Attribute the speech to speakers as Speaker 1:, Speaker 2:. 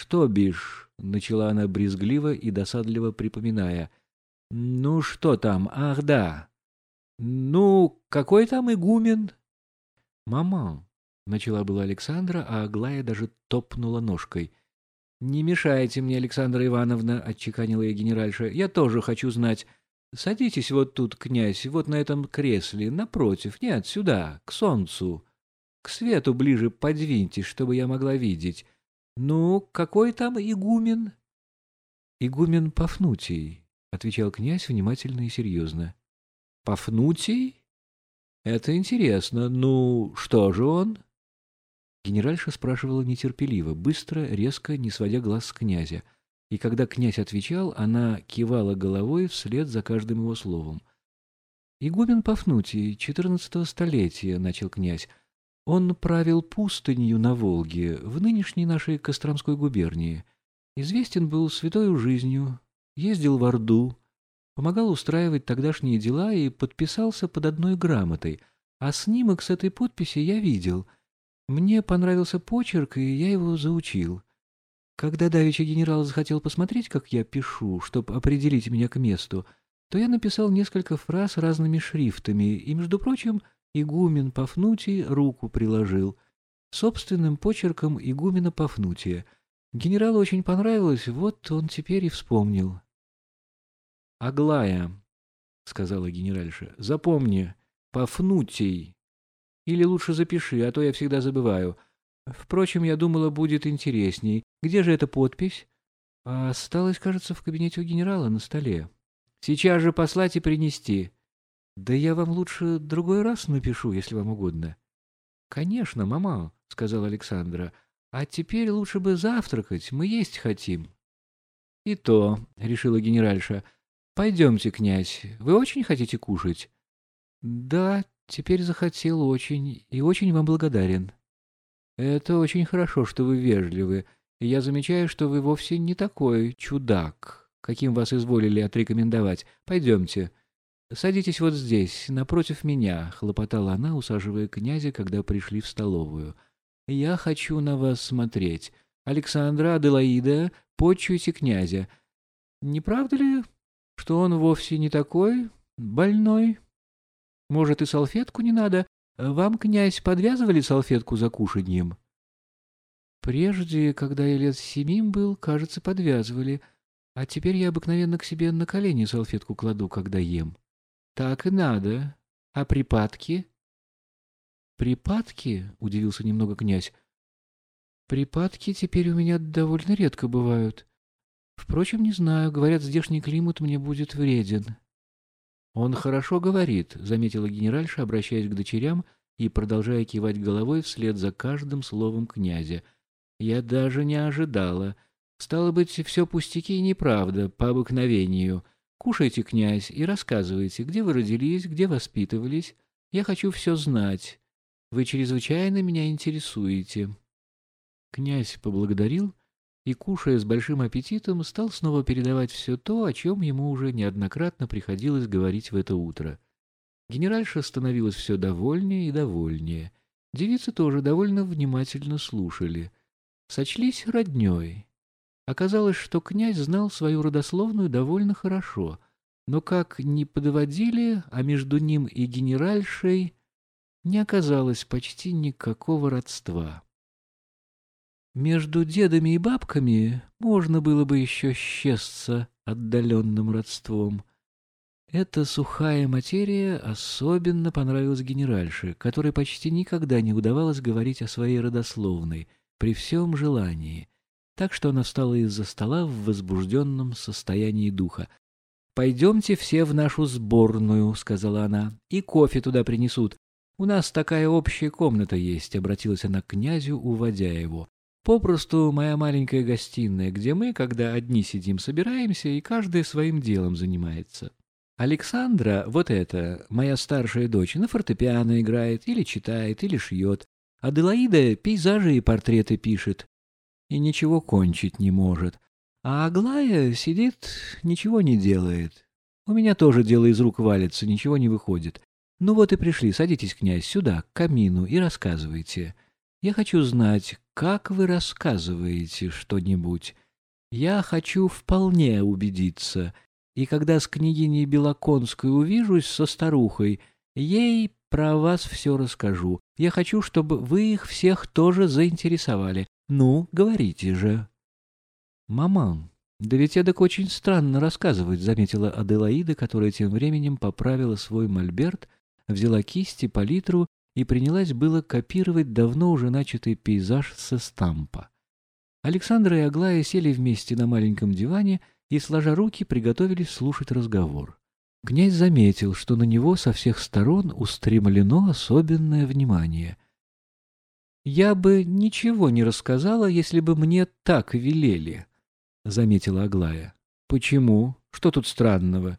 Speaker 1: «Что, бишь?» — начала она брезгливо и досадливо припоминая. «Ну, что там? Ах, да. Ну, какой там игумен?» «Мама», — начала была Александра, а Аглая даже топнула ножкой. «Не мешайте мне, Александра Ивановна», — отчеканила я генеральша. «Я тоже хочу знать. Садитесь вот тут, князь, вот на этом кресле, напротив. Нет, сюда, к солнцу. К свету ближе подвиньтесь, чтобы я могла видеть. Ну, какой там игумен?» «Игумен Пафнутий», — отвечал князь внимательно и серьезно. «Пафнутий? Это интересно. Ну, что же он?» Генеральша спрашивала нетерпеливо, быстро, резко, не сводя глаз с князя. И когда князь отвечал, она кивала головой вслед за каждым его словом. «Игумен Пафнутий, четырнадцатого столетия», — начал князь. «Он правил пустынью на Волге, в нынешней нашей Костромской губернии. Известен был святою жизнью, ездил в Орду, помогал устраивать тогдашние дела и подписался под одной грамотой, а снимок с этой подписи я видел — мне понравился почерк, и я его заучил. Когда давеча генерал захотел посмотреть, как я пишу, чтобы определить меня к месту, то я написал несколько фраз разными шрифтами, и, между прочим, игумен Пафнутий руку приложил. Собственным почерком игумена Пафнутия. Генералу очень понравилось, вот он теперь и вспомнил. «Аглая», — сказала генеральша, — «запомни, Пафнутий или лучше запиши, а то я всегда забываю. Впрочем, я думала, будет интересней. Где же эта подпись? А осталась, кажется, в кабинете у генерала на столе. Сейчас же послать и принести. Да я вам лучше другой раз напишу, если вам угодно. Конечно, мама, сказала Александра. А теперь лучше бы завтракать, мы есть хотим. И то, решила генеральша. Пойдемте, князь, вы очень хотите кушать? Да, Теперь захотел очень и очень вам благодарен. Это очень хорошо, что вы вежливы, и я замечаю, что вы вовсе не такой чудак, каким вас изволили отрекомендовать. Пойдемте. Садитесь вот здесь, напротив меня, — хлопотала она, усаживая князя, когда пришли в столовую. Я хочу на вас смотреть. Александра, Аделаида, почуйте князя. Не правда ли, что он вовсе не такой больной?» Может, и салфетку не надо? Вам, князь, подвязывали салфетку за кушаньем? Прежде, когда я лет семим был, кажется, подвязывали. А теперь я обыкновенно к себе на колени салфетку кладу, когда ем. Так и надо. А припадки? Припадки? — удивился немного князь. Припадки теперь у меня довольно редко бывают. Впрочем, не знаю, говорят, здешний климат мне будет вреден. «Он хорошо говорит», — заметила генеральша, обращаясь к дочерям и продолжая кивать головой вслед за каждым словом князя. «Я даже не ожидала. Стало быть, все пустяки и неправда, по обыкновению. Кушайте, князь, и рассказывайте, где вы родились, где воспитывались. Я хочу все знать. Вы чрезвычайно меня интересуете». Князь поблагодарил и, кушая с большим аппетитом, стал снова передавать все то, о чем ему уже неоднократно приходилось говорить в это утро. Генеральша становилась все довольнее и довольнее. Девицы тоже довольно внимательно слушали. Сочлись родней. Оказалось, что князь знал свою родословную довольно хорошо, но как ни подводили, а между ним и генеральшей не оказалось почти никакого родства. Между дедами и бабками можно было бы еще счесться отдаленным родством. Эта сухая материя особенно понравилась генеральше, которой почти никогда не удавалось говорить о своей родословной, при всем желании. Так что она встала из-за стола в возбужденном состоянии духа. «Пойдемте все в нашу сборную», — сказала она, — «и кофе туда принесут. У нас такая общая комната есть», — обратилась она к князю, уводя его. Попросту моя маленькая гостиная, где мы, когда одни сидим, собираемся, и каждый своим делом занимается. Александра, вот эта, моя старшая дочь, на фортепиано играет, или читает, или шьет. Аделаида пейзажи и портреты пишет. И ничего кончить не может. А Аглая сидит, ничего не делает. У меня тоже дело из рук валится, ничего не выходит. Ну вот и пришли, садитесь, князь, сюда, к камину, и рассказывайте. Я хочу знать, как вы рассказываете что-нибудь. Я хочу вполне убедиться. И когда с княгиней Белоконской увижусь со старухой, ей про вас все расскажу. Я хочу, чтобы вы их всех тоже заинтересовали. Ну, говорите же. Маман, да ведь эдак очень странно рассказывать, заметила Аделаида, которая тем временем поправила свой мольберт, взяла кисти, палитру и принялась было копировать давно уже начатый пейзаж со стампа. Александра и Аглая сели вместе на маленьком диване и, сложа руки, приготовились слушать разговор. Князь заметил, что на него со всех сторон устремлено особенное внимание. «Я бы ничего не рассказала, если бы мне так велели», — заметила Аглая. «Почему? Что тут странного?